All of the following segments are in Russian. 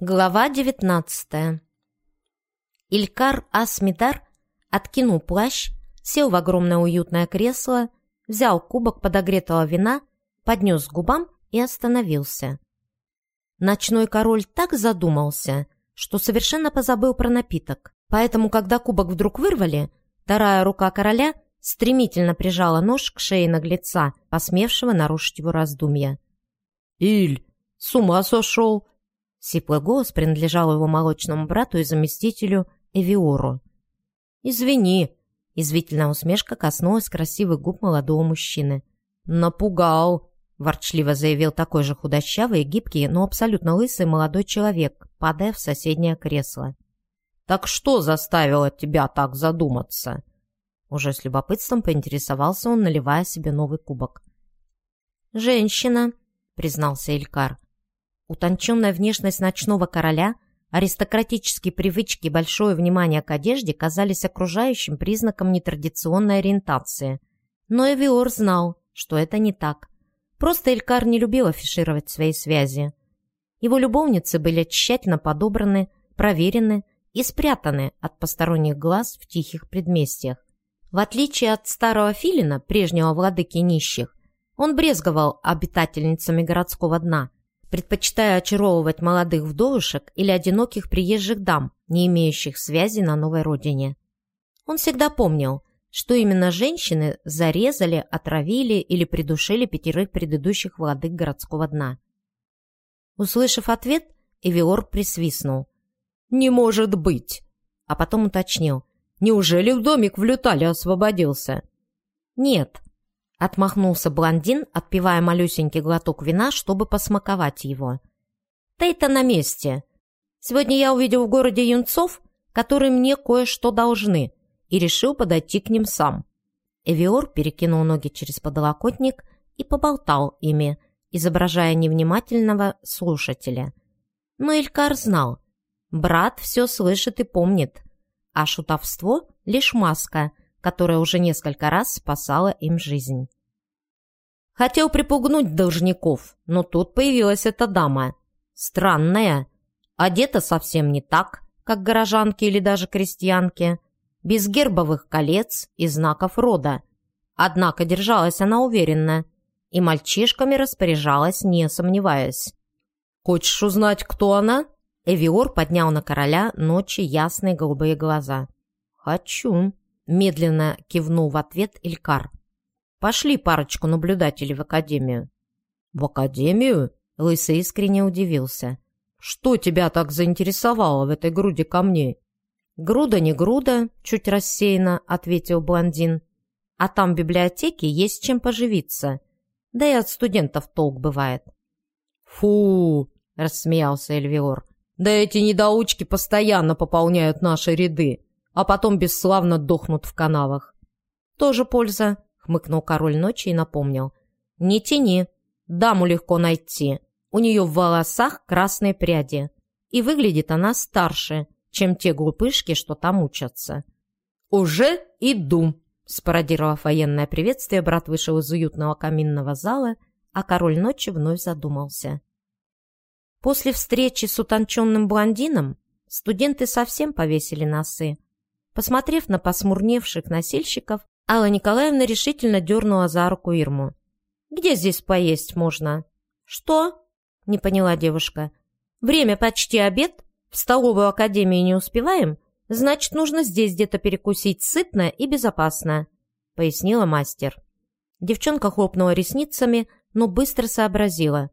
Глава 19 Илькар Асмидар откинул плащ, сел в огромное уютное кресло, взял кубок подогретого вина, поднес к губам и остановился. Ночной король так задумался, что совершенно позабыл про напиток. Поэтому, когда кубок вдруг вырвали, вторая рука короля стремительно прижала нож к шее наглеца, посмевшего нарушить его раздумья. «Иль, с ума сошел!» Сиплый голос принадлежал его молочному брату и заместителю Эвиору. «Извини», — извительная усмешка коснулась красивых губ молодого мужчины. «Напугал», — ворчливо заявил такой же худощавый и гибкий, но абсолютно лысый молодой человек, падая в соседнее кресло. «Так что заставило тебя так задуматься?» Уже с любопытством поинтересовался он, наливая себе новый кубок. «Женщина», — признался Илькар. Утонченная внешность ночного короля, аристократические привычки и большое внимание к одежде казались окружающим признаком нетрадиционной ориентации. Но Эвиор знал, что это не так. Просто Элькар не любил афишировать свои связи. Его любовницы были тщательно подобраны, проверены и спрятаны от посторонних глаз в тихих предместьях. В отличие от старого филина, прежнего владыки нищих, он брезговал обитательницами городского дна, предпочитая очаровывать молодых вдовушек или одиноких приезжих дам, не имеющих связи на новой родине. Он всегда помнил, что именно женщины зарезали, отравили или придушили пятерых предыдущих владык городского дна. Услышав ответ, Эвиор присвистнул. «Не может быть!» А потом уточнил. «Неужели домик в Лютале освободился?» «Нет», — отмахнулся блондин, отпивая малюсенький глоток вина, чтобы посмаковать его. «Ты-то на месте. Сегодня я увидел в городе юнцов, которые мне кое-что должны, и решил подойти к ним сам». Эвиор перекинул ноги через подолокотник и поболтал ими, изображая невнимательного слушателя. Но Илькар знал. Брат все слышит и помнит, а шутовство — лишь маска — которая уже несколько раз спасала им жизнь. Хотел припугнуть должников, но тут появилась эта дама. Странная, одета совсем не так, как горожанки или даже крестьянки, без гербовых колец и знаков рода. Однако держалась она уверенно, и мальчишками распоряжалась, не сомневаясь. «Хочешь узнать, кто она?» Эвиор поднял на короля ночи ясные голубые глаза. «Хочу», Медленно кивнул в ответ Илькар. «Пошли парочку наблюдателей в академию». «В академию?» Лысый искренне удивился. «Что тебя так заинтересовало в этой груди камней?» «Груда не груда», — чуть рассеянно ответил блондин. «А там в библиотеке есть чем поживиться. Да и от студентов толк бывает». «Фу!» — рассмеялся Эльвиор. «Да эти недоучки постоянно пополняют наши ряды а потом бесславно дохнут в канавах. «Тоже польза», — хмыкнул король ночи и напомнил. «Не тяни. Даму легко найти. У нее в волосах красные пряди. И выглядит она старше, чем те глупышки, что там учатся». «Уже иду», — спародировав военное приветствие, брат вышел из уютного каминного зала, а король ночи вновь задумался. После встречи с утонченным блондином студенты совсем повесили носы, Посмотрев на посмурневших носильщиков, Алла Николаевна решительно дернула за руку Ирму. «Где здесь поесть можно?» «Что?» — не поняла девушка. «Время почти обед, в столовую академии не успеваем, значит, нужно здесь где-то перекусить сытно и безопасно», — пояснила мастер. Девчонка хлопнула ресницами, но быстро сообразила.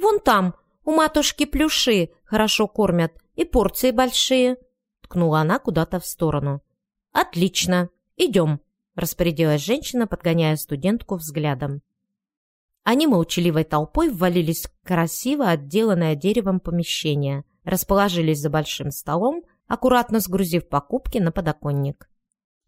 «Вон там, у матушки плюши хорошо кормят и порции большие», ткнула она куда-то в сторону. «Отлично! Идем!» – распорядилась женщина, подгоняя студентку взглядом. Они молчаливой толпой ввалились в красиво отделанное деревом помещение, расположились за большим столом, аккуратно сгрузив покупки на подоконник.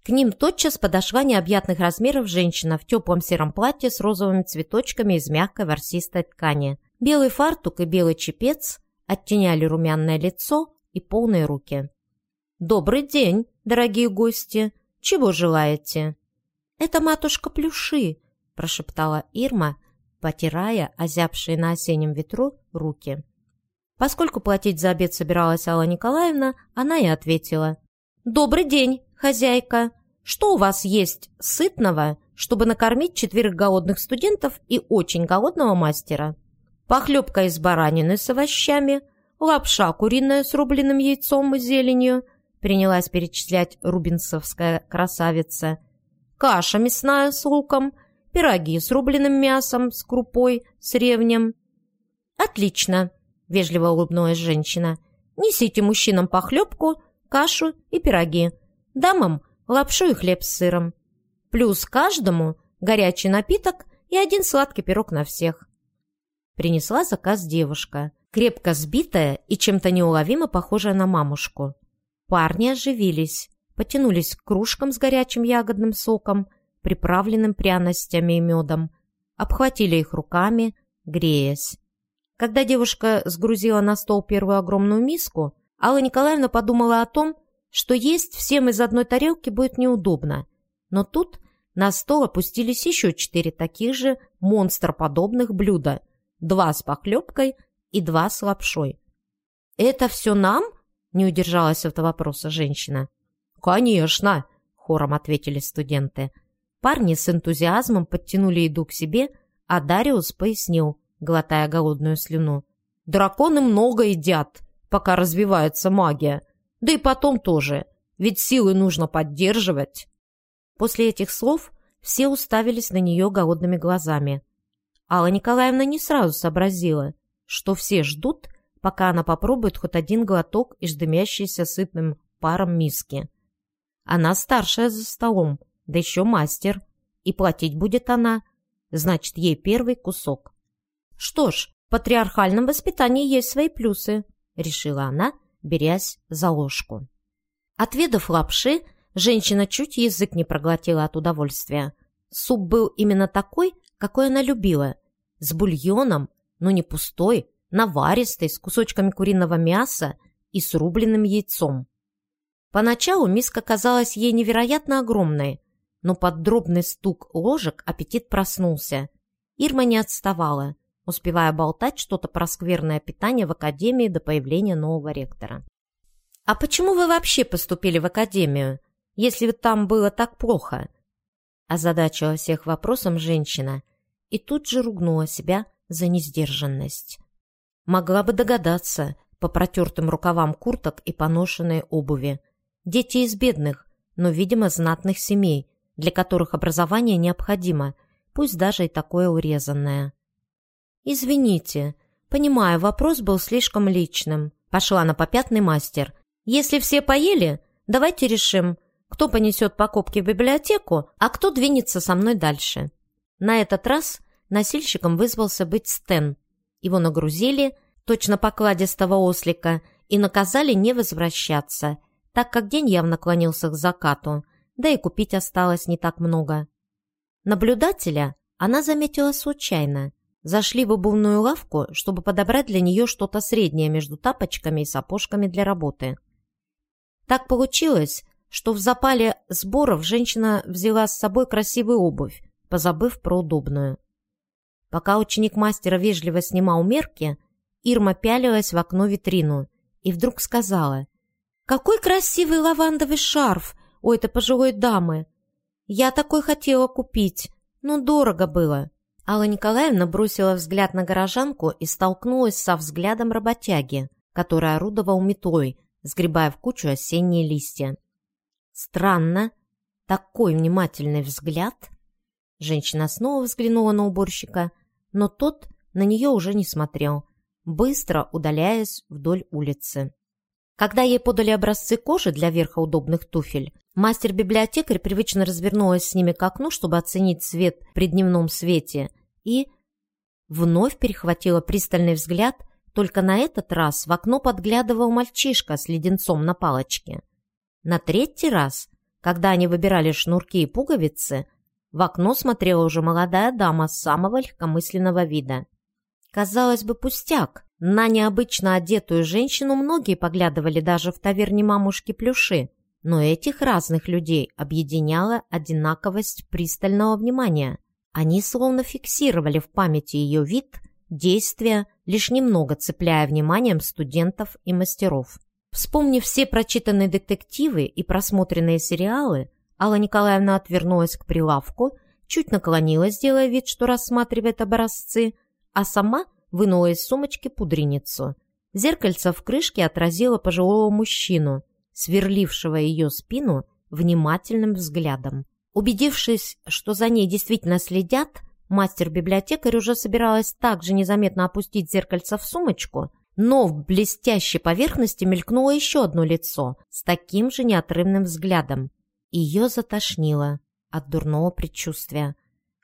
К ним тотчас подошла необъятных размеров женщина в теплом сером платье с розовыми цветочками из мягкой ворсистой ткани. Белый фартук и белый чепец оттеняли румяное лицо и полные руки. «Добрый день, дорогие гости! Чего желаете?» «Это матушка Плюши», – прошептала Ирма, потирая озябшие на осеннем ветру руки. Поскольку платить за обед собиралась Алла Николаевна, она и ответила. «Добрый день, хозяйка! Что у вас есть сытного, чтобы накормить четверых голодных студентов и очень голодного мастера?» «Похлебка из баранины с овощами, лапша куриная с рубленным яйцом и зеленью», принялась перечислять рубинсовская красавица, «каша мясная с луком, пироги с рубленым мясом, с крупой, с ревнем». «Отлично!» — вежливо улыбнулась женщина. «Несите мужчинам похлебку, кашу и пироги. Дамам — лапшу и хлеб с сыром. Плюс каждому горячий напиток и один сладкий пирог на всех». Принесла заказ девушка, крепко сбитая и чем-то неуловимо похожая на мамушку. Парни оживились, потянулись к кружкам с горячим ягодным соком, приправленным пряностями и медом, обхватили их руками, греясь. Когда девушка сгрузила на стол первую огромную миску, Алла Николаевна подумала о том, что есть всем из одной тарелки будет неудобно. Но тут на стол опустились еще четыре таких же монстроподобных блюда. Два с похлебкой и два с лапшой. «Это все нам?» – не удержалась от вопроса женщина. «Конечно!» – хором ответили студенты. Парни с энтузиазмом подтянули еду к себе, а Дариус пояснил – глотая голодную слюну. «Драконы много едят, пока развивается магия. Да и потом тоже, ведь силы нужно поддерживать». После этих слов все уставились на нее голодными глазами. Алла Николаевна не сразу сообразила, что все ждут, пока она попробует хоть один глоток из дымящейся сытным паром миски. Она старшая за столом, да еще мастер, и платить будет она, значит, ей первый кусок. «Что ж, в патриархальном воспитании есть свои плюсы», — решила она, берясь за ложку. Отведав лапши, женщина чуть язык не проглотила от удовольствия. Суп был именно такой, какой она любила, с бульоном, но не пустой, наваристый, с кусочками куриного мяса и с рубленным яйцом. Поначалу миска казалась ей невероятно огромной, но под дробный стук ложек аппетит проснулся. Ирма не отставала успевая болтать что-то про скверное питание в академии до появления нового ректора. «А почему вы вообще поступили в академию, если там было так плохо?» Озадачила всех вопросом женщина и тут же ругнула себя за несдержанность. Могла бы догадаться по протертым рукавам курток и поношенной обуви. Дети из бедных, но, видимо, знатных семей, для которых образование необходимо, пусть даже и такое урезанное. «Извините. Понимаю, вопрос был слишком личным». Пошла на попятный мастер. «Если все поели, давайте решим, кто понесет покупки в библиотеку, а кто двинется со мной дальше». На этот раз носильщиком вызвался быть Стэн. Его нагрузили, точно покладистого ослика, и наказали не возвращаться, так как день явно клонился к закату, да и купить осталось не так много. Наблюдателя она заметила случайно зашли в обувную лавку, чтобы подобрать для нее что-то среднее между тапочками и сапожками для работы. Так получилось, что в запале сборов женщина взяла с собой красивую обувь, позабыв про удобную. Пока ученик мастера вежливо снимал мерки, Ирма пялилась в окно витрину и вдруг сказала «Какой красивый лавандовый шарф у этой пожилой дамы! Я такой хотела купить, но дорого было!» Алла Николаевна бросила взгляд на горожанку и столкнулась со взглядом работяги, который орудовал метлой, сгребая в кучу осенние листья. «Странно. Такой внимательный взгляд!» Женщина снова взглянула на уборщика, но тот на нее уже не смотрел, быстро удаляясь вдоль улицы. Когда ей подали образцы кожи для верха удобных туфель, мастер-библиотекарь привычно развернулась с ними к окну, чтобы оценить цвет при дневном свете, и вновь перехватила пристальный взгляд, только на этот раз в окно подглядывал мальчишка с леденцом на палочке. На третий раз, когда они выбирали шнурки и пуговицы, в окно смотрела уже молодая дама самого легкомысленного вида. Казалось бы, пустяк. На необычно одетую женщину многие поглядывали даже в таверне мамушки Плюши, но этих разных людей объединяла одинаковость пристального внимания. Они словно фиксировали в памяти ее вид, действия, лишь немного цепляя вниманием студентов и мастеров. Вспомнив все прочитанные детективы и просмотренные сериалы, Алла Николаевна отвернулась к прилавку, чуть наклонилась, делая вид, что рассматривает образцы, а сама вынула из сумочки пудреницу. Зеркальце в крышке отразило пожилого мужчину, сверлившего ее спину внимательным взглядом. Убедившись, что за ней действительно следят, мастер-библиотекарь уже собиралась также незаметно опустить зеркальце в сумочку, но в блестящей поверхности мелькнуло еще одно лицо с таким же неотрывным взглядом. Ее затошнило от дурного предчувствия.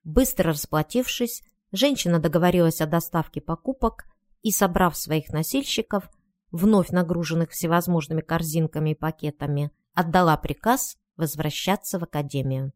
Быстро расплатившись, женщина договорилась о доставке покупок и, собрав своих носильщиков, вновь нагруженных всевозможными корзинками и пакетами, отдала приказ возвращаться в академию.